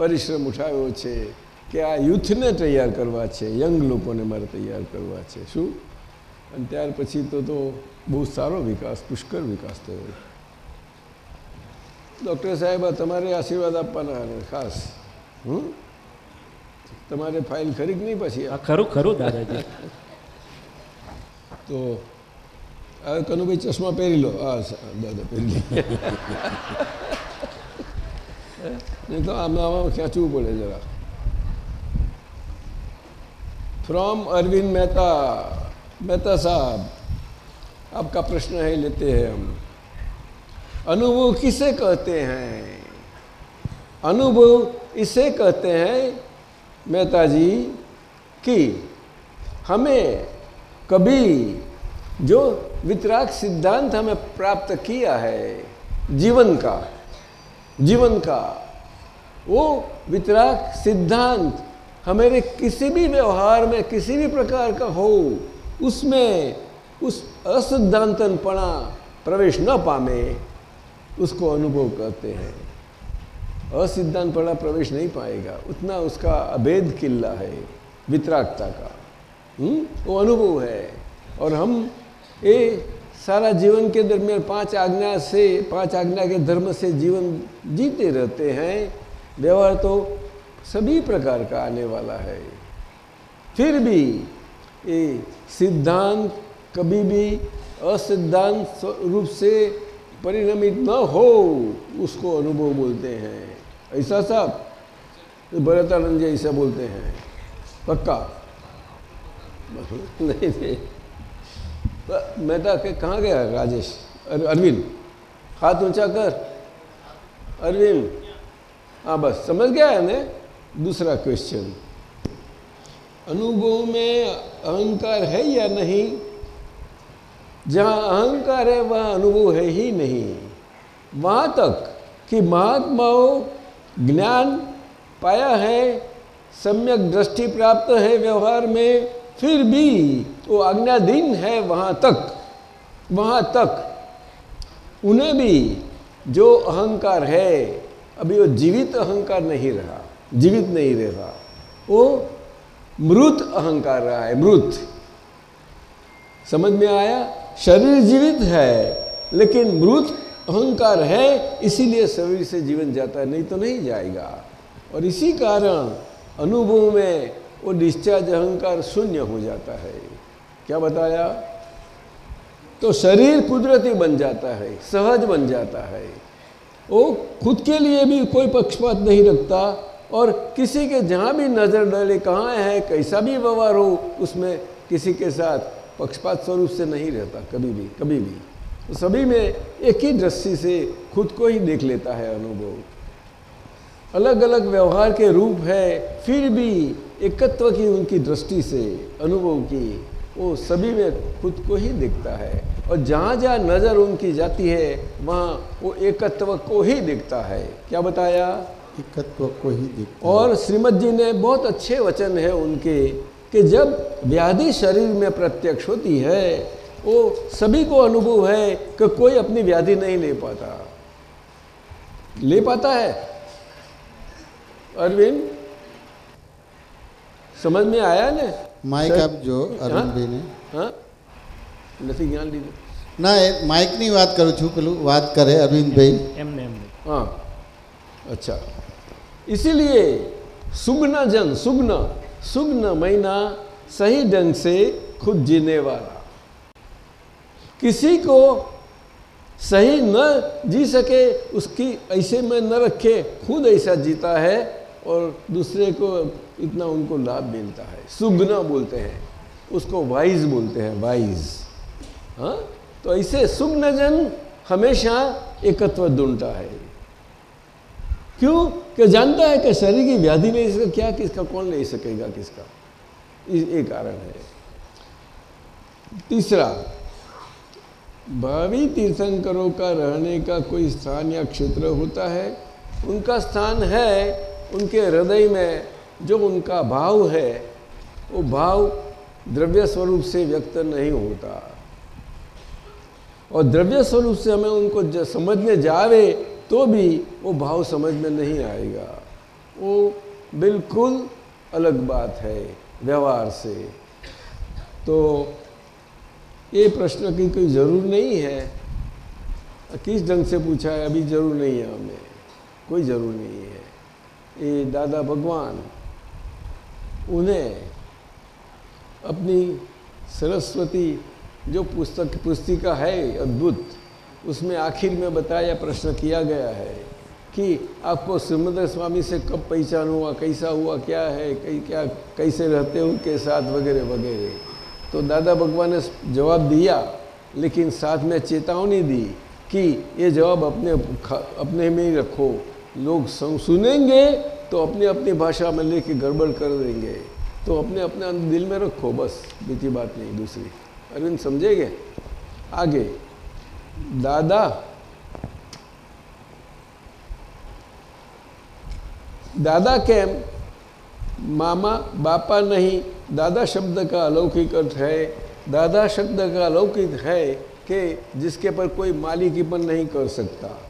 પરિશ્રમ ઉઠાવ્યો છે કે આ યુથને તૈયાર કરવા છે યંગ લોકોને મારે તૈયાર કરવા છે. શું? અને ત્યાર પછી તો તો બહુ સારો વિકાસ પુષ્કળ વિકાસ થયો. ડૉક્ટર સાહેબ તમારે આશીર્વાદ આપવાના ખાસ હમ? તમારે ફાઇલ ખરી કે નહીં પછી? આ ખરું ખરું દાદાજી. તો હવે કનુભાઈ ચશ્મા પહેરી લો. હા દાદા પહેરી લો. નહીં તો આમાં આમાં ખેંચવું પડે જરા फ्रॉम अरविंद मेहता मेहता साहब आपका प्रश्न है लेते हैं हम अनुभव किसे कहते हैं अनुभव इसे कहते हैं मेहता जी कि हमें कभी जो वितराग सिद्धांत हमें प्राप्त किया है जीवन का जीवन का। वो वितराग सिद्धांत हमारे किसी भी व्यवहार में, किसी भी प्रकार का हो, उसमें उस असिद्धांतनपणा प्रवेश न पामे, उसको अनुभव कहते हैं। असिद्धांतपणा प्रवेश नहीं पाएगा, उतना उसका अभेद किल्ला है वितरागता का। हुँ? वो अनुभव है। और हम ये सारा जीवन के दरमियान पाँच आज्ञा से, पाँच आज्ञा के धर्म से जीवन जीते रहते हैं। व्यवहार तो सभी प्रकार का आने वाला है। फिर भी ये सिद्धांत कभी भी असिद्धांत रूप से परिणमित न हो, उसको अनुभव बोलते हैं। ऐसा साहब भरतानंद जी ऐसा बोलते हैं। पक्का? नहीं नहीं। मेहता के कहाँ गया राजेश? अर, अरविंद। हाथ ऊँचा कर। अरविंद। हाँ बस समझ गया है ना दूसरा क्वेश्चन अनुभव में अहंकार है या नहीं? जहाँ अहंकार है वहाँ अनुभव है ही नहीं। वहाँ तक कि महात्माओं ज्ञान पाया है सम्यक दृष्टि प्राप्त है व्यवहार में फिर भी वो आज्ञाधीन है वहाँ तक वहाँ तक। उन्हें भी जो अहंकार है, अभी वो जीवित अहंकार नहीं रहा, जीवित नहीं रहा। वो मृत अहंकार रहा है, मृत। समझ में आया? शरीर जीवित है, लेकिन मृत अहंकार है, इसीलिए शरीर से जीवन जाता है, नहीं तो नहीं जाएगा। और इसी कारण अनुभव में वो डिस्चार्ज अहंकार शून्य हो जाता है। क्या बताया? तो शरीर कुदरती बन जाता है, सहज बन जाता है। वो खुद के लिए भी कोई पक्षपात नहीं रखता और किसी के जहाँ भी नज़र डाले, कहाँ है, कैसा भी व्यवहार हो, उसमें किसी के साथ पक्षपात स्वरूप से नहीं रहता, कभी भी कभी भी। तो सभी में एक ही दृष्टि से खुद को ही देख लेता है अनुभव। अलग अलग व्यवहार के रूप है, फिर भी एकत्व की उनकी दृष्टि से, अनुभव की। वो सभी में खुद को ही दिखता है। और जहाँ जहाँ नज़र उनकी जाती है वहाँ वो एकत्व को ही दिखता है। क्या बताया? एकत्व को ही दिखता और श्रीमद जी ने बहुत अच्छे वचन है उनके कि जब व्याधि शरीर में प्रत्यक्ष होती है वो सभी को अनुभव है कि कोई अपनी व्याधि नहीं ले पाता। ले पाता है? अरविंद समझ में आया ने? માઇક આપજો અરવિંદભાઈને હા નથી જ્ઞાન લીધું ના એ માઇકની વાત કરું છું પેલું વાત કરે અરવિંદભાઈ એમને એમને हाँ अच्छा इसीलिए सुगन जन सुगन सुगन महीना सही ढंग से खुद जीने वाला किसी को सही न जी सके उसकी ऐसे में न रखे खुद ऐसा जीता है और दूसरे को इतना उनको लाभ मिलता है। सुगना बोलते हैं, उसको वाइज बोलते हैं वाइज हाँ? तो ऐसे सुगन जन हमेशा एकत्व ढूंढता है। क्यों? कि जानता है कि शरीर की व्याधि नहीं सके क्या, किसका, कौन ले सकेगा किसका? ये कारण है। तीसरा, भावी तीर्थंकरों का रहने का कोई स्थान या क्षेत्र होता है? उनका स्थान है उनके हृदय में जो उनका भाव है, वो भाव द्रव्य स्वरूप से व्यक्त नहीं होता। और द्रव्य स्वरूप से हमें उनको समझने जावे तो भी वो भाव समझ में नहीं आएगा। वो बिल्कुल अलग बात है व्यवहार से। तो ये प्रश्न की कोई ज़रूर नहीं है। किस ढंग से पूछा है, अभी ज़रूर नहीं है हमें। कोई ज़रूर नहीं है। ये दादा भगवान, उन्हें अपनी सरस्वती जो पुस्तक, पुस्तिका है अद्भुत, उसमें आखिर में बताया, प्रश्न किया गया है कि आपको श्रीमद स्वामी से कब पहचान हुआ, कैसा हुआ, क्या है, कई, क्या, कैसे रहते हैं उनके साथ, वगैरह वगैरह। तो दादा भगवान ने जवाब दिया, लेकिन साथ में चेतावनी दी कि ये जवाब अपने अपने में ही रखो। लोग सुनेंगे तो अपनी अपनी भाषा में लेके गड़बड़ कर देंगे। तो अपने अपने दिल में रखो, बस। बीती बात नहीं, दूसरी। अरविंद समझेंगे आगे। दादा। दादा के मामा, बापा नहीं। दादा शब्द का अलौकिक अर्थ है। दादा शब्द का अलौकिक है कि जिसके पर कोई मालिकीपन नहीं कर सकता।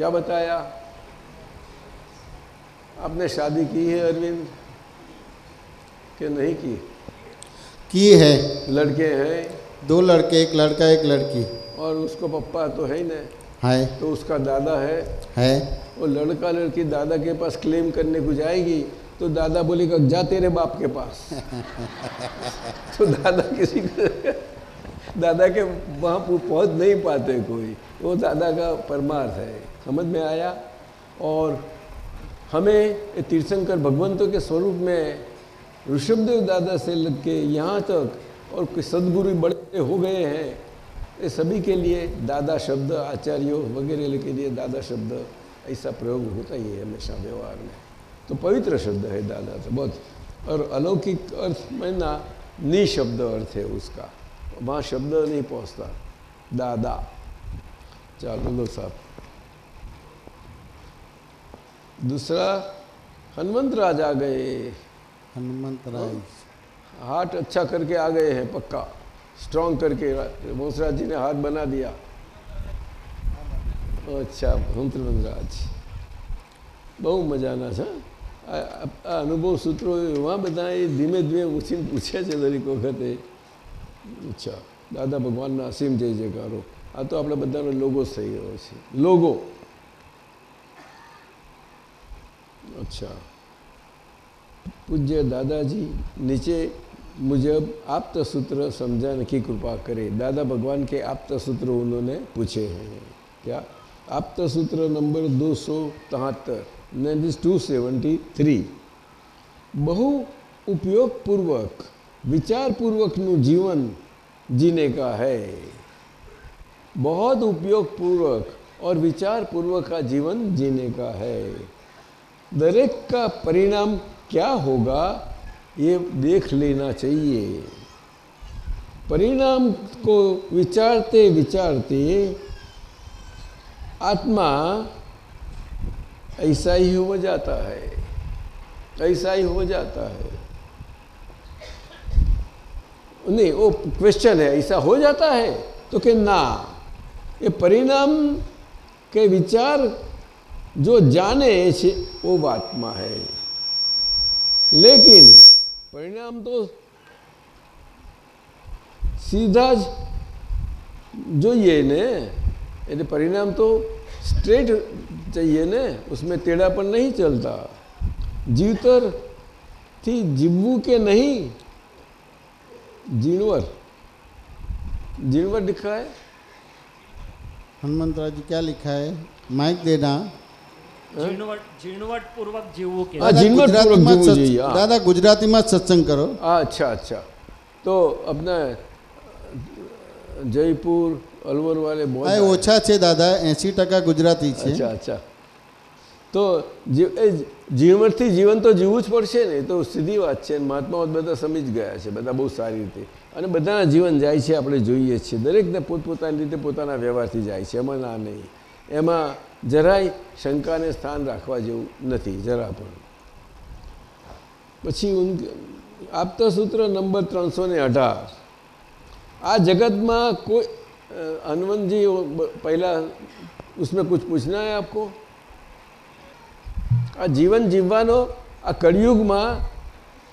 क्या बताया? आपने शादी की है अरविंद? कि नहीं की? की है। लड़के हैं। दो लड़के एक लड़का एक लड़की। और उसको पप्पा तो है ही ना। है। तो उसका दादा है। है। वो लड़का लड़की दादा के पास क्लेम करने को जाएगी तो दादा बोलेगा जा तेरे बाप के पास। तो दादा किसी को दादा के वहाँ पहुँच नहीं पाते कोई। वो दादा का परमार्थ है। समझ में आया और हमें तीर्थंकर भगवंतों के स्वरूप में ऋषभदेव दादा से लग के यहाँ तक और सदगुरु बड़े हो गए हैं, ये सभी के लिए दादा शब्द, आचार्यों वगैरह के लिए दादा शब्द ऐसा प्रयोग होता ही है हमेशा व्यवहार में। तो पवित्र शब्द है दादा तो बहुत। और अलौकिक अर्थ में ना नि शब्द अर्थ है उसका। वहाँ शब्द नहीं पहुँचता। दादा। चलो साहब। दूसरा हनुमंत राज आ गए हनुमंत राज हाथ अच्छा करके आ गए हैं पक्का स्ट्रांग करके मोसराज जी ने हाथ बना दिया अच्छा હંતરવંત રાજ બહુ મજાના છે આ અનુભવ સૂત્રો એવા બધા એ ધીમે ધીમે ઉછીને પૂછે છે દરેક વખતે અચ્છા દાદા ભગવાનના અસીમ જય જયકારો આ તો આપણે બધાનો લોગો થઈ ગયો છે લોગો અચ્છા પૂજ્ય દાદાજી નીચે मुजब आप्त सूत्र समझाने की कृपा करे दादा भगवान के आप्त सूत्र उन्होंने पूछे हैं क्या आप्त सूत्र नंबर दो सौ तिहत्तर नाइन्टी टू सेवेंटी थ्री बहु उपयोग पूर्वक विचार पूर्वक नु जीवन जीने का है बहुत उपयोग पूर्वक और विचार पूर्वक का जीवन जीने का है दरेक का परिणाम क्या होगा, ये देख लेना चाहिए। परिणाम को विचारते विचारते आत्मा ऐसा ही हो जाता है, ऐसा ही हो जाता है। नहीं, वो क्वेश्चन है, ऐसा हो जाता है तो कि ना? ये परिणाम के विचार जो जाने वो आत्मा है लेकिन પરિણામ તો સીધા જ જોઈએ ને એટલે પરિણામ તો સ્ટ્રેટ चाहिए ને उसमें टेढ़ापन नहीं चलता जीवतर थी जीवू के नहीं जीणवर जीणवर लिखा है हनुमंत जी क्या लिखा है माइक देना હા? દાદા ગુજરાતીમાં સત્સંગ કરો. અચ્છા અચ્છા. તો આપણે જયપુર અલવર વાલે ઓછા છે દાદા એંસી ટકા ગુજરાતી છે. અચ્છા તો એ જીવનથી જીવન તો જીવવું જ પડશે ને એ તો સીધી વાત છે. મહાત્મા બધા સમજી ગયા છે બધા બહુ સારી રીતે. અને બધાના જીવન જાય છે આપણે જોઈએ છીએ. દરેકને પોતપોતાની રીતે પોતાના વ્યવહારથી જાય છે. એમાં ના નહીં. એમાં જરાય શંકાને સ્થાન રાખવા જેવું નથી, જરા પણ. પછી આપતસૂત્ર નંબર ત્રણસો ને અઢાર. આ જગતમાં કોઈ અનવનજી પહેલાં उसमें કુછ પૂછના है आपको આ જીવન જીવવાનો આ કળિયુગમાં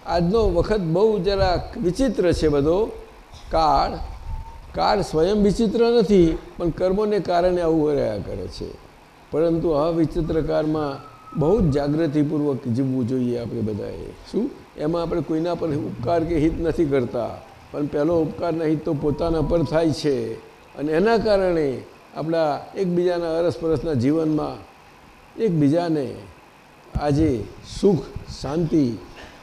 આજનો વખત બહુ જરા વિચિત્ર છે બધો. કાળ કાળ સ્વયં વિચિત્ર નથી, પણ કર્મોને કારણે આવું રહ્યા કરે છે. પરંતુ આ વિચિત્રકારમાં બહુ જ જાગૃતિપૂર્વક જીવવું જોઈએ આપણે બધાએ. શું? એમાં આપણે કોઈના પર ઉપકાર કે હિત નથી કરતા. પણ પહેલો ઉપકારના હિત તો પોતાના પર થાય છે. અને એના કારણે આપણા એકબીજાના અરસપરસના જીવનમાં એકબીજાને આજે સુખ, શાંતિ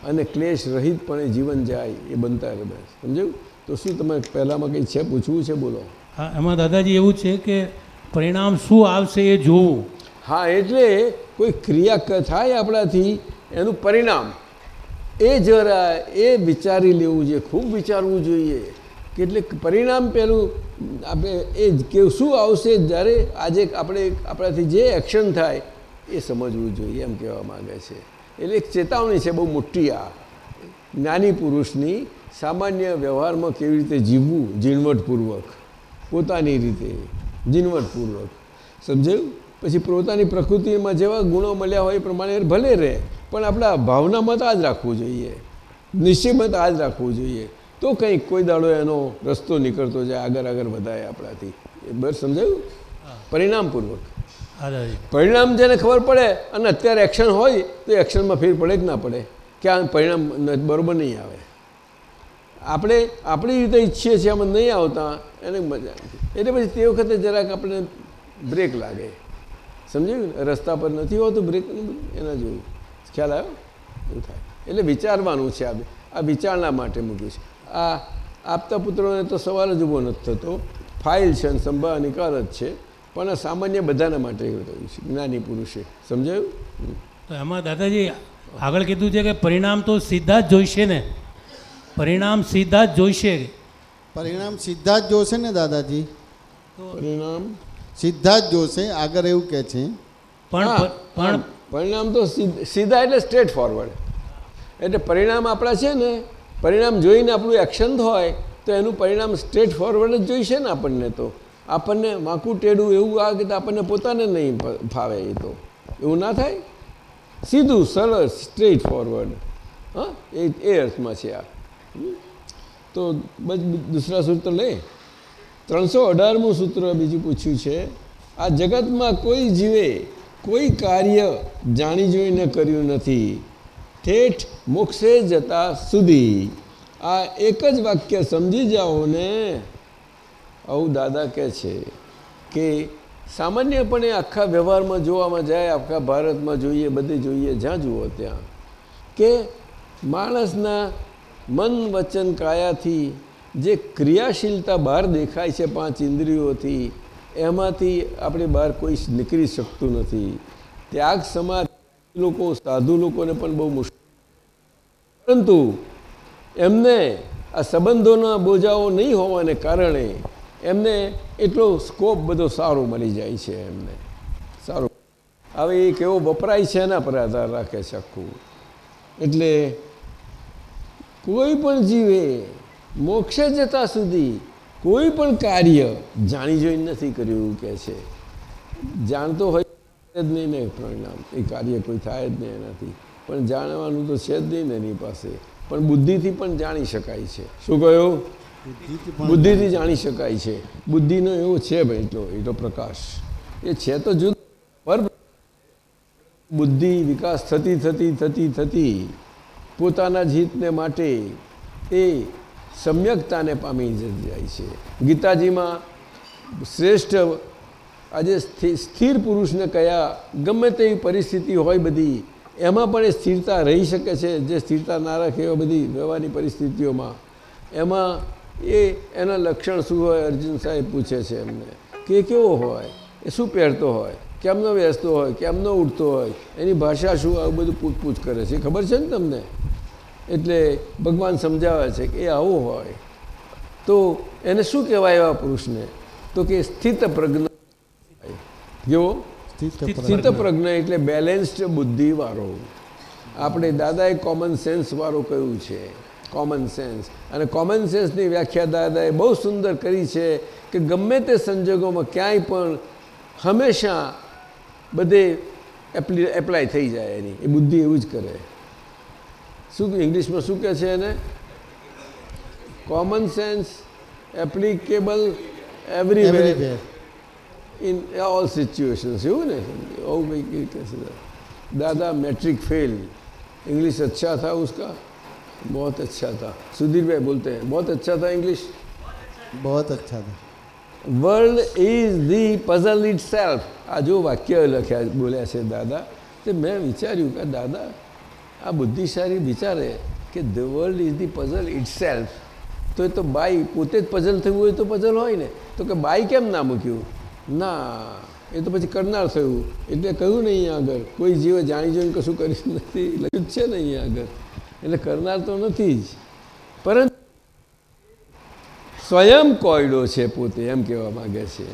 અને ક્લેશ રહિતપણે જીવન જાય એ બનતા રહે સમજાયું? તો શું તમે પહેલાંમાં કંઈ છે? પૂછવું છે? બોલો. હા, એમાં દાદાજી એવું છે કે પરિણામ શું આવશે એ જોવું. હા, એટલે કોઈ ક્રિયા ક- થાય આપણાથી, એનું પરિણામ. એ જરા, એ વિચારી લેવું જોઈએ, ખૂબ વિચારવું જોઈએ. એટલે પરિણામ પહેલું આપણે એ જ કે શું આવશે જ્યારે આજે આપણે, આપણાથી જે એક્શન થાય, એ સમજવું જોઈએ એમ કહેવા માગે છે. એટલે એક ચેતવણી છે, બહુ મોટી આ. જ્ઞાની પુરુષની સામાન્ય વ્યવહારમાં કેવી રીતે જીવવું, ઝીણવટપૂર્વક, પોતાની રીતે. ઝીણવટપૂર્વક સમજાયું? પછી પોતાની પ્રકૃતિમાં જેવા ગુણો મળ્યા હોય એ પ્રમાણે ભલે રહે પણ આપણા ભાવનામાં તો આ જ રાખવું જોઈએ. નિશ્ચયમાં તો આ જ રાખવું જોઈએ. તો કંઈક કોઈ દાડો એનો રસ્તો નીકળતો જાય આગળ આગળ વધાય આપણાથી. એ બસ સમજાયું? પરિણામપૂર્વક. પરિણામ જેને ખબર પડે અને અત્યારે એક્શન હોય તો એક્શનમાં ફેર પડે જ ના પડે. કે આ પરિણામ બરોબર નહીં આવે. આપણે આપણી રીતે ઈચ્છીએ છીએ આમાં નહીં આવતા, એને મજા એટલે પછી તે વખતે જરાક આપણે બ્રેક લાગે. સમજ્યું રસ્તા પર નથી હોતું બ્રેક એના જેવું. ખ્યાલ આવ્યો? એવું થાય. એટલે વિચારવાનું છે આ આ વિચારણા માટે મૂક્યું છે. આ આપતા પુત્રોને તો સવાલ જ ઊભો નથી થતો. ફાઇલ છે અને સંભાળ નિકાલ જ છે. પણ આ સામાન્ય બધાના માટે એવું થયું છે. જ્ઞાની પુરુષે. સમજાયું? તો એમાં દાદાજી આગળ કીધું છે કે પરિણામ તો સીધા જ જોઈશે ને. પરિણામ સીધા જ જોઈશે. પરિણામ સીધા જ જોશે ને દાદાજી? પરિણામ? સીધા જ જોશે આગળ એવું કહે છે. પણ પણ પરિણામ તો સીધા એટલે સ્ટ્રેટ ફોરવર્ડ એટલે પરિણામ આપણા છે ને પરિણામ જોઈને આપણું એક્શન હોય તો એનું પરિણામ સ્ટ્રેટ ફોરવર્ડ જ જોઈશે ને આપણને તો. આપણને માકું ટેડું એવું આ કે આપણને પોતાને નહીં ફાવે એ તો. એવું ના થાય? સીધું સરળ સ્ટ્રેટ ફોરવર્ડ હા એ એ અર્થમાં છે આ. તો બસ દૂસરા સૂત્ર લે. ત્રણસો અઢારમું સૂત્ર બીજું પૂછ્યું છે, આ જગતમાં કોઈ જીવે કોઈ કાર્ય જાણી જોઈને કર્યું નથી. ઠેઠ મોક્ષે જતા સુધી. આ એક જ વાક્ય સમજી જાઓ ને. આવું દાદા કહે છે કે સામાન્યપણે આખા વ્યવહારમાં જોવામાં જાય, આખા ભારતમાં જોઈએ, બધે જોઈએ, જ્યાં જુઓ ત્યાં, કે માણસના મન વચન કાયાથી જે ક્રિયાશીલતા બહાર દેખાય છે પાંચ ઇન્દ્રિયોથી, એમાંથી આપણે બહાર કોઈ નીકળી શકતું નથી. ત્યાગ સમાજ લોકો, સાધુ લોકોને પણ બહુ મુશ્કેલ. પરંતુ એમને આ સંબંધોના બોજાઓ નહીં હોવાને કારણે એમને એટલો સ્કોપ બધો સારો મળી જાય છે એમને. સારું. હવે એ કેવો વપરાય છે એના પર આધાર રાખે છે આખું. એટલે કોઈ પણ જીવે મોક્ષે જતા સુધી કોઈ પણ કાર્ય જાણી જોઈને નથી કર્યું કહે છે. જાણતો હોય જ નહીં પરિણામ. એ કાર્ય કોઈ થાય જ નહીં એનાથી. પણ જાણવાનું તો છે જ નહીં ને એની પાસે. પણ બુદ્ધિથી પણ જાણી શકાય છે. શું કહ્યું? બુદ્ધિથી જાણી શકાય છે. બુદ્ધિનો એવો છે ભાઈ એટલો એટલો પ્રકાશ. એ છે તો જુદો. બુદ્ધિ વિકાસ થતી થતી થતી થતી પોતાના જ હિતને માટે એ સમ્યકતાને પામી જાય છે. ગીતાજીમાં શ્રેષ્ઠ આજે સ્થિ- સ્થિર પુરુષને કયા ગમે તેવી પરિસ્થિતિ હોય બધી, એમાં પણ એ સ્થિરતા રહી શકે છે, જે સ્થિરતા ના રાખે એવા બધી વ્યવહારની પરિસ્થિતિઓમાં. એમાં એ, એના લક્ષણ શું હોય અર્જુન સાહેબ પૂછે છે એમને. કે કેવો હોય? એ શું પહેરતો હોય? કેમનો વ્યસ્તો હોય? કેમનો ઉઠતો હોય? એની ભાષા શું આવું બધું પૂછપૂછ કરે છે. ખબર છે ને તમને? એટલે ભગવાન સમજાવે છે કે એ આવું હોય. તો એને શું કહેવાય એવા પુરુષને? તો કે સ્થિત પ્રજ્ઞ કેવો સ્થિત પ્રજ્ઞ. સ્થિત પ્રજ્ઞ. એટલે બેલેન્સ્ડ બુદ્ધિવાળો. આપણે દાદાએ કોમન સેન્સ વાળો કહ્યું છે. કોમન સેન્સ અને કોમન સેન્સની વ્યાખ્યા દાદાએ બહુ સુંદર કરી છે કે ગમે તે સંજોગોમાં ક્યાંય પણ હંમેશા બધે એપ્લાય થઈ જાય એની. એ બુદ્ધિ એવું જ કરે. શું ઇંગ્લિશમાં શું કહે છે એને common sense applicable everywhere Everywhere. In all situations એવું ને और भाई कैसे दादा मैट्रिक फेल इंग्लिश अच्छा था उसका बहुत अच्छा था सुधीर भाई बोलते हैं बहुत अच्छा था इंग्लिश बहुत अच्छा था world is the puzzle itself આ જો વાક્ય લખ્યા બોલ્યા છે દાદા તે મેં વિચાર્યું કે દાદા આ બુદ્ધિશાળી વિચારે કે the world is the puzzle itself તો એ તો બાઈ, પોતે જ પઝલ થયું હોય તો પઝલ હોય ને. તો કે બાઈ કેમ ના મૂક્યું? ના, એ તો પછી કરનાર થયું. એટલે કહ્યું ને અહીંયા આગળ, કોઈ જીવે જાણી જોઈને કશું કરી નથી. લખ્યું છે ને અહીંયા આગળ. એટલે કરનાર તો નથી જ. પરંતુ સ્વયં કોયડો છે પોતે, એમ કહેવા માગે છે.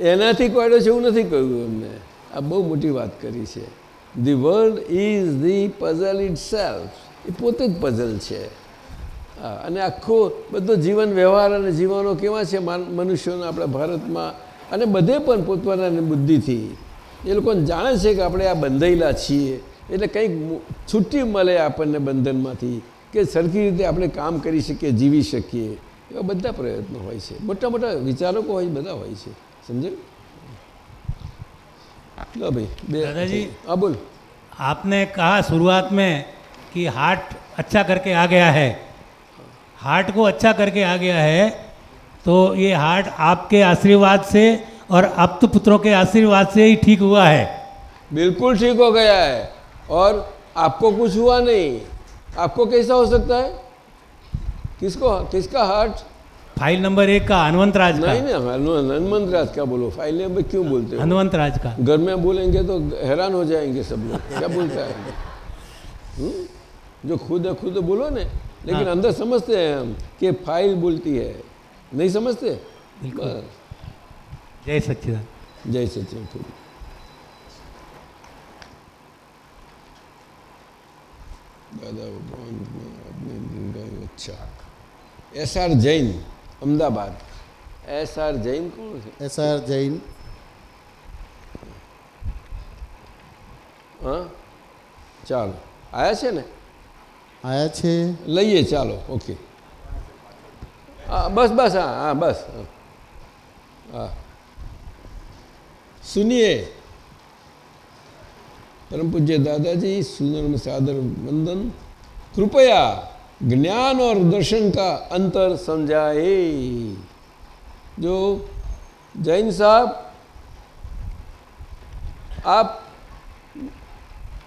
એનાથી કોયડો છે એવું નથી કહ્યું એમને. આ બહુ મોટી વાત કરી છે. The world is the puzzle itself એ પોતે જ પઝલ છે. અને આખો બધો જીવન વ્યવહાર અને જીવનો કેવા છે? મનુષ્યોના આપણા ભારતમાં અને બધે પણ પોતપોતાની બુદ્ધિથી. એ લોકોને જાણે છે કે આપણે આ બંધાયેલા છીએ. એટલે કંઈક છુટ્ટી મળે આપણને બંધનમાંથી કે સરખી રીતે આપણે કામ કરી શકીએ, જીવી શકીએ એવા બધા પ્રયત્નો હોય છે. મોટા મોટા વિચારકો હોય, બધા હોય છે. સમજાયું? लो भाई दादाजी अब बोल। आपने कहा शुरुआत में कि हार्ट अच्छा करके आ गया है। हार्ट को अच्छा करके आ गया है तो ये हार्ट आपके आशीर्वाद से और अब तो पुत्रों के आशीर्वाद से ही ठीक हुआ है। बिल्कुल ठीक हो गया है। और आपको कुछ हुआ नहीं। आपको कैसा हो सकता है? किसको किसका हार्ट फ़ाइल नंबर एक का हनुमंत राज नहीं का। हनुमंत राज क्या बोलो? फ़ाइल नंबर क्यों बोलते हैं? हनुमंत राज का। घर में बोलेंगे तो हैरान हो जाएँगे सब लोग। क्या बोलता है? हम्म? जो खुद है खुद बोलो ना। लेकिन हाँ। अंदर समझते हैं हम कि फ़ाइल बोलती है। नहीं समझते? जय सचिद जय सच्चिदान दादा भगवान अच्छा। S R Jain. Ahmedabad. S R Jain કોણ છે? S R Jain. હા? ચાલો. આવ્યા છે ને? આવ્યા છે. લઈએ ચાલો. ઓકે. હા બસ બસ હા હા બસ. હા. સુનિએ. પરમ પૂજ્ય દાદાજી સુનર્મ સાદર વંદન. કૃપયા. ज्ञान और दर्शन का अंतर समझाए। जो जैन साहब आप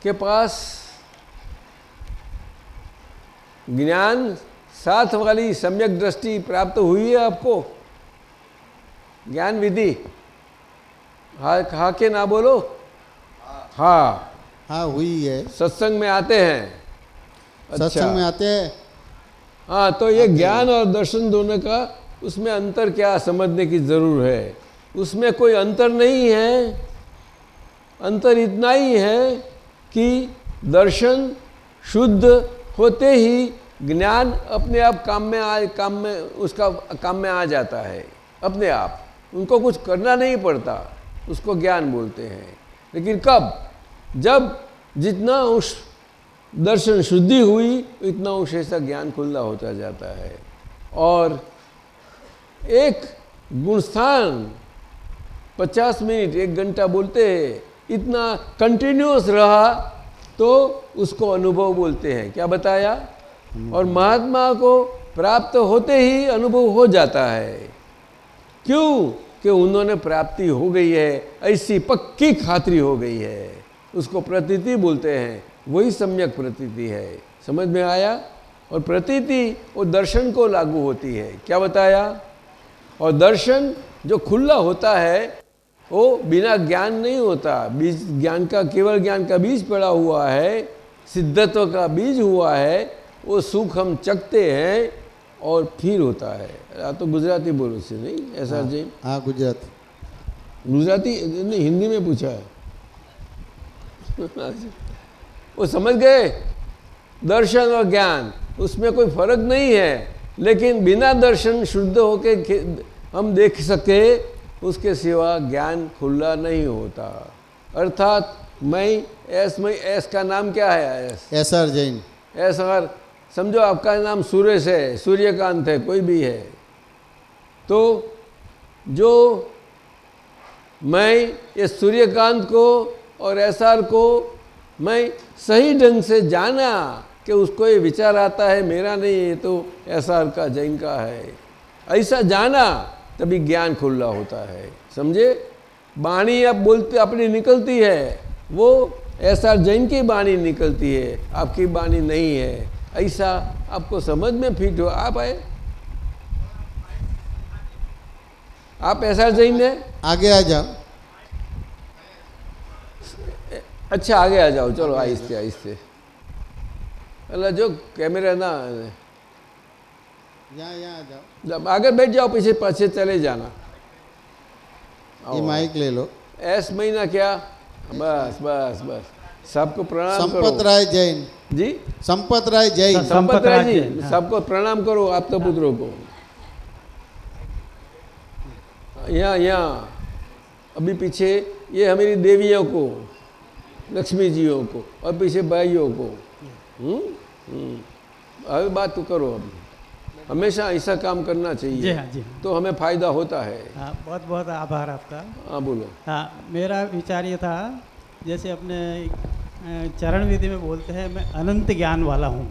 के पास ज्ञान साथ वाली सम्यक दृष्टि प्राप्त हुई है आपको? ज्ञान विधि। हाँ हाँ के ना बोलो। हाँ। हाँ हुई है। सत्संग में आते हैं। अच्छा। सत्संग में आते हैं। हाँ तो ये ज्ञान और दर्शन दोनों का उसमें अंतर क्या समझने की ज़रूर है? उसमें कोई अंतर नहीं है। अंतर इतना ही है कि दर्शन शुद्ध होते ही ज्ञान अपने आप काम में आ काम में उसका काम में आ जाता है अपने आप। उनको कुछ करना नहीं पड़ता उसको ज्ञान बोलते हैं। लेकिन कब? जब जितना उस दर्शन शुद्धि हुई, इतना उस ज्ञान खुला होता जाता है। और एक गुणस्थान, पचास मिनट, एक घंटा बोलते हैं, इतना कंटिन्यूस रहा तो उसको अनुभव बोलते हैं। क्या बताया? और महात्मा को प्राप्त होते ही अनुभव हो जाता है। क्यों? कि उन्होंने प्राप्ति हो गई है, ऐसी पक्की खातरी हो गई है। उसको प्रतीति बोलते हैं। वही सम्यक प्रतीति है। समझ में आया? और प्रतीति वो दर्शन को लागू होती है। क्या बताया? और दर्शन जो खुला होता है वो बिना ज्ञान नहीं होता। बीज ज्ञान का केवल ज्ञान का बीज पड़ा हुआ है सिद्धत्व का बीज हुआ है वो सुख हम चखते हैं और फिर होता है। आ तो गुजराती बोलो से नहीं? ऐसा जी? हाँ गुजराती। गुजराती नहीं हिंदी में पूछा है। वो समझ गए? दर्शन और ज्ञान उसमें कोई फ़र्क नहीं है। लेकिन बिना दर्शन शुद्ध होके हम देख सके उसके सिवा ज्ञान खुला नहीं होता। अर्थात मैं एस में एस का नाम क्या है S? S R Jain. S अगर समझो आपका नाम सुरेश है सूर्यकांत है कोई भी है। तो जो मैं ये सूर्यकांत को और एस आर को मैं सही ढंग से जाना कि उसको ये विचार आता है, मेरा नहीं, ये तो आर का जैन का है। ऐसा जाना, तभी ज्ञान खुला होता है। समझे? बाणी अब बोलते अपनी निकलती है। वो ऐसा जैन की बाणी निकलती है, आपकी बाणी नहीं है। ऐसा आपको समझ में फिट हो। आप आए। आप ऐसा जैन है? आगे आ जाओ। अच्छा आगे आ जाओ। चलो आहिस्ते आहिस्ते अल्लाह जो कैमरा ना यहाँ यहाँ आ जाओ। जब आगे बैठ जाओ पीछे पीछे चले जाना। ये माइक ले लो। ऐस महीना क्या? बस बस बस। सबको प्रणाम संपत राय जैन। जी? संपत राय जैन। संपत संपत राय जी राय जी, हाँ। सबको प्रणाम करो आप तो पुत्रों को। यहाँ यहाँ। अभी पीछे ये हमारी देवियों को। लक्ष्मी जियों को और पीछे भाइयों को। हम्म? हम्म। अभी बात तो करो अभी हमेशा ऐसा काम करना जी चाहिए हाँ जी हाँ। तो हमें फ़ायदा होता है। हाँ बहुत बहुत आभार आपका। हाँ बोलो। हाँ मेरा विचार ये था जैसे अपने चरण विधि में बोलते हैं मैं अनंत ज्ञान वाला हूँ।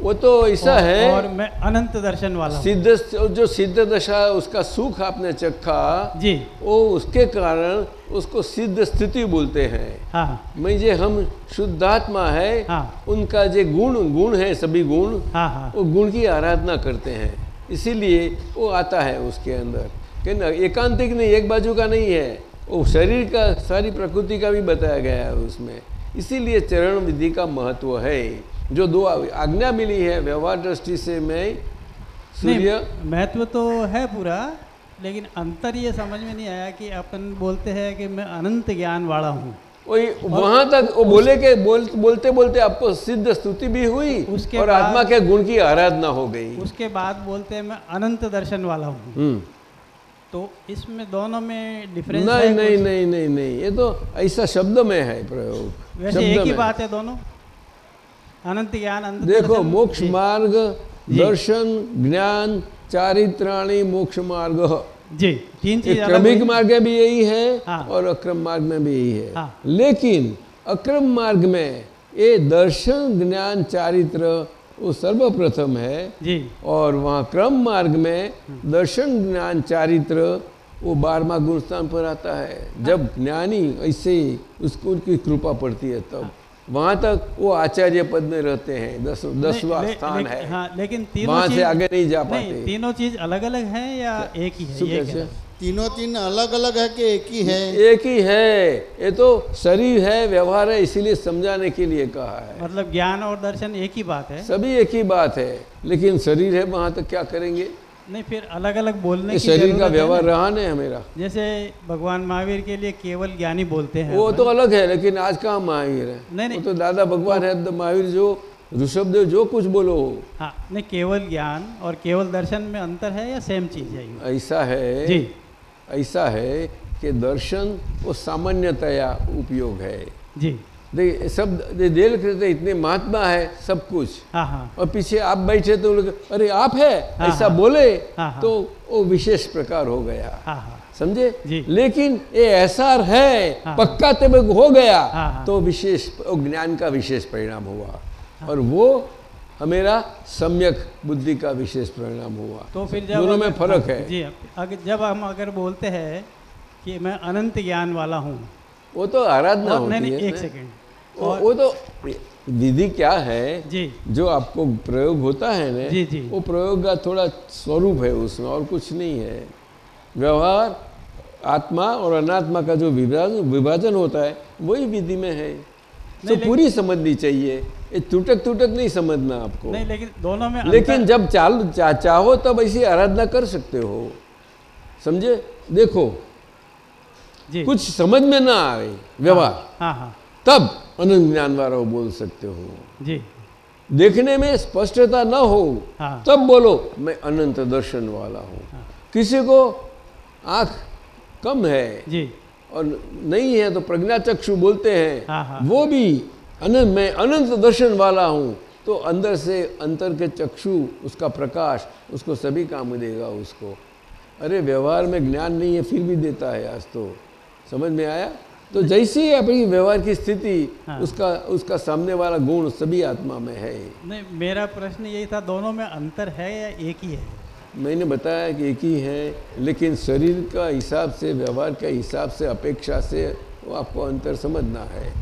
वो तो ऐसा है। और मैं अनंत दर्शन वाला सिद्ध जो सिद्ध दशा है, उसका सुख आपने चखा जी। वो उसके कारण उसको सिद्ध स्थिति बोलते हैं। हाँ। मैं जे हम शुद्धात्मा है हाँ। उनका जो गुण गुण है सभी गुण हाँ हाँ। वो गुण की आराधना करते हैं। इसीलिए वो आता है उसके अंदर। कि ना एकांतिक नहीं एक बाजू का नहीं है। वो शरीर का सारी प्रकृति का भी बताया गया है उसमें। इसीलिए चरण विधि का महत्व है। जो दो आज्ञा मिली है व्यवहार दृष्टि से मैं सूर्य महत्व तो है पूरा लेकिन अंतर ये समझ में नहीं आया कि अपन बोलते हैं कि मैं अनंत ज्ञान वाला हूँ। वही वहाँ तक वो बोले के बोल, बोलते बोलते आपको सिद्ध स्तुति भी हुई उसके और आत्मा के गुण की आराधना हो गई। उसके बाद बोलते हैं मैं अनंत दर्शन वाला हूँ। हम्म। तो इसमें दोनों में डिफरेंस नहीं नहीं नहीं नहीं नहीं ये तो ऐसा शब्द में है प्रयोग। वैसे एक ही। बात है दोनों? अनंत ज्ञान अनंत देखो मोक्ष मार्ग दर्शन ज्ञान चारित्राणी मोक्ष मार्ग। जी तीन चीज़ क्रमिक मार्ग में भी यही है हाँ। और अक्रम मार्ग में भी यही है। हाँ। लेकिन अक्रम मार्ग में ये दर्शन ज्ञान चारित्र वो सर्वप्रथम है। जी। और वहाँ क्रम मार्ग में दर्शन ज्ञान चारित्र वो बारहवा गुण स्थान पर आता है। जब ज्ञानी ऐसे उसको उनकी कृपा पड़ती है तब। वहाँ तक वो आचार्य पद में रहते हैं दस दसवा ले, स्थान ले, है। हाँ, लेकिन वहाँ से आगे नहीं जा पाते। नहीं, तीनों चीज़ अलग अलग है या एक ही है, एक तीनों तीन अलग अलग है कि एक ही है? एक ही है। ये तो शरीर है व्यवहार है इसीलिए समझाने के लिए कहा है। मतलब ज्ञान और दर्शन एक ही बात है? सभी एक ही बात है लेकिन शरीर है वहाँ तक क्या करेंगे? नहीं फिर अलग अलग बोलने की शरीर का व्यवहार ना। रहा नहीं मेरा। जैसे भगवान महावीर के लिए केवल ज्ञानी बोलते हैं वो तो अलग है लेकिन आज कहाँ महावीर है। नहीं, नहीं। वो तो दादा भगवान है तो महावीर जो ऋषभदेव जो कुछ बोलो हाँ नहीं केवल ज्ञान और केवल दर्शन में अंतर है या सेम चीज़ है ऐसा है जी। ऐसा है कि दर्शन वो सामान्यतया उपयोग है। जी। देखिए सब दे- देख रहे थे इतने महात्मा है सब कुछ। हाँ हाँ। और पीछे आप बैठे तो लोग अरे आप है हाँ, ऐसा हाँ। बोले हाँ, हाँ। तो वो विशेष प्रकार हो गया। हाँ हाँ। समझे? लेकिन ये ऐसा है हाँ। पक्का तब हो गया हाँ, हाँ। तो विशेष ज्ञान का विशेष परिणाम हुआ। और वो हमेरा सम्यक बुद्धि का विशेष परिणाम हुआ। तो फिर जब दोनों में फ़र्क हाँ, जी अगर जब हम अगर बोलते हैं कि मैं अनंत ज्ञान वाला हूँ। वो तो आराधना होती नहीं है एक। सेकेंड। वो, वो तो विधि क्या है जी। जो आपको प्रयोग होता है ना जी, जी। वो प्रयोग का थोड़ा स्वरूप है उसमें और कुछ नहीं है। व्यवहार आत्मा और अनात्मा का जो विभाजन विभाजन होता है वही विधि में है। तो पूरी समझनी चाहिए। ये टूटक टूटक नहीं समझना आपको। नहीं लेकिन दोनों में लेकिन जब चाल चा, चाहो तब ऐसी आराधना कर सकते हो। समझे? देखो। जी। कुछ समझ में ना आए व्यवहार। हाँ, हाँ हाँ। तब अनंत ज्ञान वाला बोल सकते हो। जी। देखने में स्पष्टता न हो हाँ। तब बोलो मैं अनंत दर्शन वाला हूँ। हाँ। किसी को आँख कम है जी। और नहीं है तो प्रज्ञा चक्षु बोलते हैं। हाँ, हाँ। वो भी अनंत मैं अनंत दर्शन वाला हूँ। तो अंदर से अंतर के चक्षु उसका प्रकाश उसको सभी काम देगा उसको। अरे व्यवहार में ज्ञान नहीं है फिर भी देता है आज तो। समझ में आया? तो जैसी अपनी व्यवहार की स्थिति हाँ। उसका उसका सामने वाला गुण सभी आत्मा में है। नहीं मेरा प्रश्न यही था दोनों में अंतर है या एक ही है? मैंने बताया कि एक ही है लेकिन शरीर का हिसाब से व्यवहार के हिसाब से अपेक्षा से वो आपको अंतर समझना है।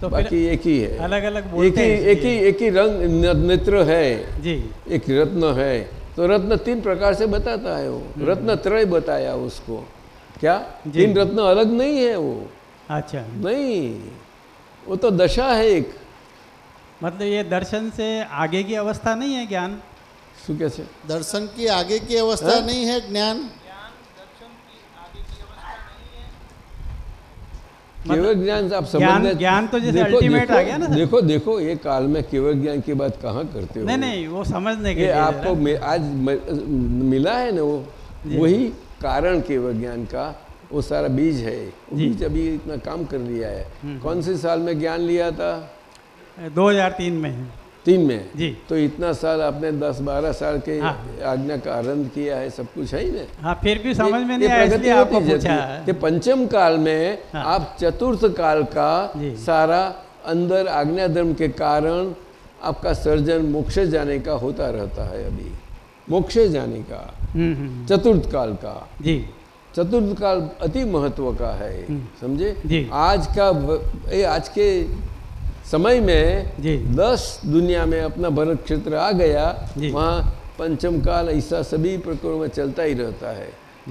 तो बाकी एक ही है। अलग अलग एक ही एक ही एक ही रंग नेत्र है। जी। एक रत्न है। तो रत्न तीन प्रकार से बताता है वो। रत्न त्रय बताया उसको। क्या? तीन रत्न अलग नहीं है वो। अच्छा। नहीं वो तो दशा है एक। मतलब ये दर्शन से आगे की अवस्था नहीं है ज्ञान? शू कैसे? दर्शन की आगे की अवस्था है? नहीं है ज्ञान? केवल मतलब ज्ञान आप समझ ज्ञान तो जैसे अल्टीमेट आ गया ना देखो देखो ये काल में केवल ज्ञान की बात कहाँ करते हो? नहीं नहीं वो समझने के लिए आपको आज मिला है ना वो? वही कारण केवल ज्ञान का वो सारा बीज है। वो बीज अभी इतना काम कर लिया है। कौन से साल में ज्ञान लिया था? 2003 में तीन में? जी। तो इतना साल आपने दस बारह साल के हाँ। आज्ञा का आरंभ किया है सब कुछ है ही ना? हाँ फिर भी समझ में नहीं आया इसलिए आपको पूछा कि पंचम काल में हाँ। आप चतुर्थ काल का सारा अंदर आज्ञा धर्म के कारण आपका सर्जन मोक्ष जाने का होता रहता है अभी। मोक्ष जाने का। हम्म, हम्म, चतुर्थ काल का। जी। चतुर्थ काल अति महत्व का है समझे? आज का ये आज के समय में दस दुनिया में अपना भरत क्षेत्र आ गया। वहाँ पंचम काल ऐसा सभी प्रकरणों में चलता ही रहता है।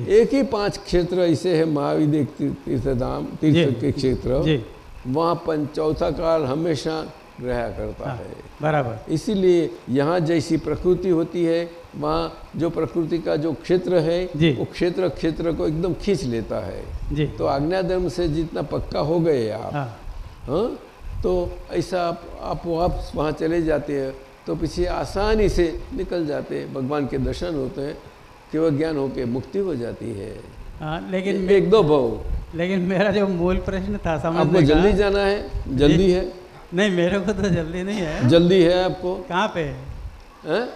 एक ही पाँच क्षेत्र ऐसे है महाविद्य तीर्थधाम तीर्थ के क्षेत्र। वहाँ पंच चौथा काल हमेशा रहा करता हाँ, है। बराबर। इसीलिए यहाँ जैसी प्रकृति होती है वहाँ जो प्रकृति का जो क्षेत्र है वो क्षेत्र क्षेत्र को एकदम खींच लेता है। जी। तो आज्ञा धर्म से जितना पक्का हो गए आप हाँ। हाँ? तो ऐसा आप आप आप वहाँ चले जाते हैं तो पीछे आसानी से निकल जाते हैं। भगवान के दर्शन होते हैं केवल ज्ञान होके मुक्ति हो जाती है। हाँ लेकिन एक दो भाव। लेकिन मेरा जो मूल प्रश्न था आपको जल्दी जाना है? जल्दी है? नहीं मेरे को तो जल्दी नहीं है। जल्दी है आपको? कहाँ पे?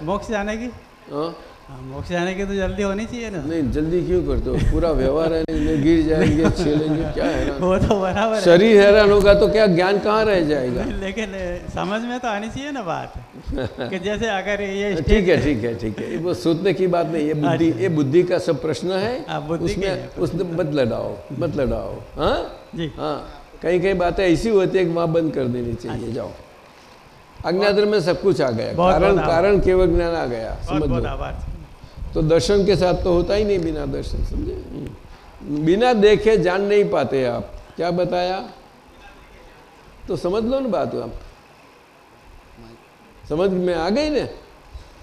मोक्ष जाने की? हाँ? हाँ मोक्ष जाने की तो जल्दी होनी चाहिए ना। नहीं जल्दी क्यों करते हो? पूरा व्यवहार है नहीं गिर जाएँगे छेलेंगे क्या है वो तो बराबर शरीर हैरान होगा तो क्या ज्ञान कहाँ रह जाएगा? लेकिन समझ में तो आनी चाहिए ना बात कि जैसे अगर ये ठीक है ठीक है ठीक है। वो सोचने की बात नहीं ये बुद्धि ये बुद्धि का सब प्रश्न है हाँ, उसमें उसमें मत लड़ाओ मत लड़ाओ हाँ? जी। हाँ कहीं कहीं बातें ऐसी होती है कि वहाँ बंद कर देनी चाहिए जाओ। अज्ञाधर में सब कुछ आ गया। कारण कारण केवल ज्ञान आ गया समझ लो। तो दर्शन के साथ तो होता ही नहीं बिना दर्शन समझे। बिना देखे जान नहीं पाते आप। क्या बताया? तो समझ लो ना बात आप। समझ में आ गई ना?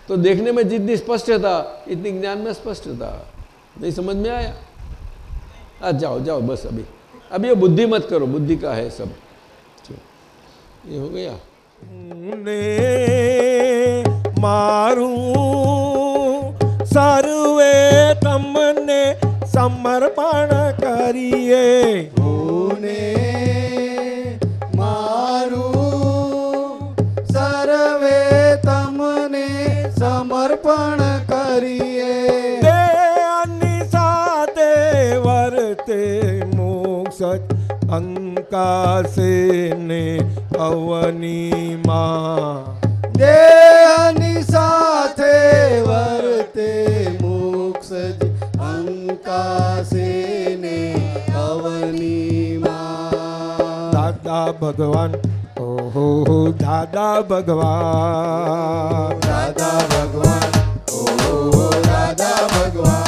तो देखने में जितनी स्पष्ट था इतनी ज्ञान में स्पष्ट था नहीं समझ में आया? आ जाओ जाओ बस अभी। अभी ये बुद्धि मत करो बुद्धि का है सब। ये हो गया? ने मारू। सर्वे तमने समर्पण करिए। ने मारूं। सर्वे तमने समर्पण करिए। दे अनिसा दे मोक्ष अंकासेने अवनी माँ। देहनी साथे वर्ते अंकाशे ने अवनी माँ। दादा भगवान ओहो दादा भगवान। दादा भगवान ओहो दादा भगवान।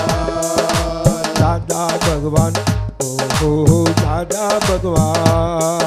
दादा भगवान દાદા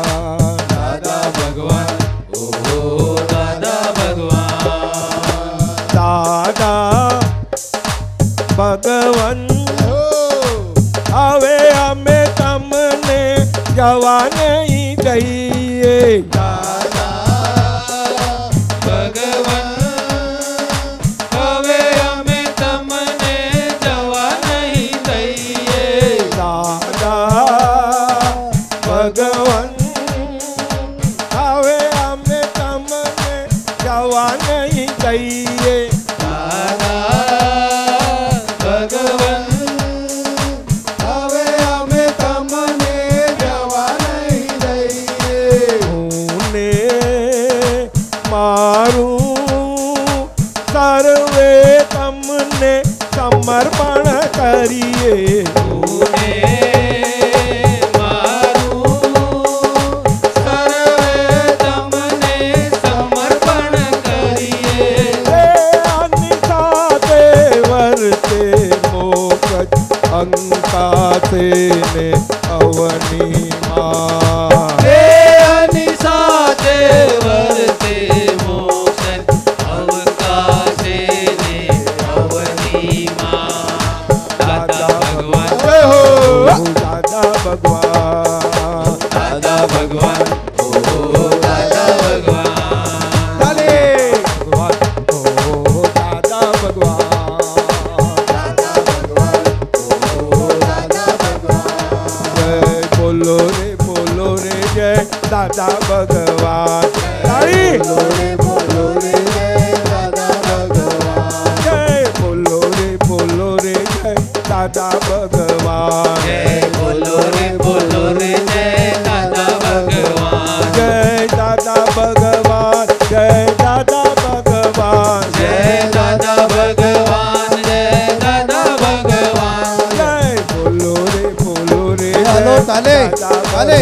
अरे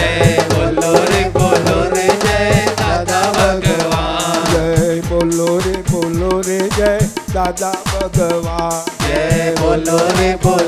जय बोलो रे बोलो रे जय दादा भगवान। बोलो रे बोलो रे जय दादा भगवान। जय बोलो रे बोलो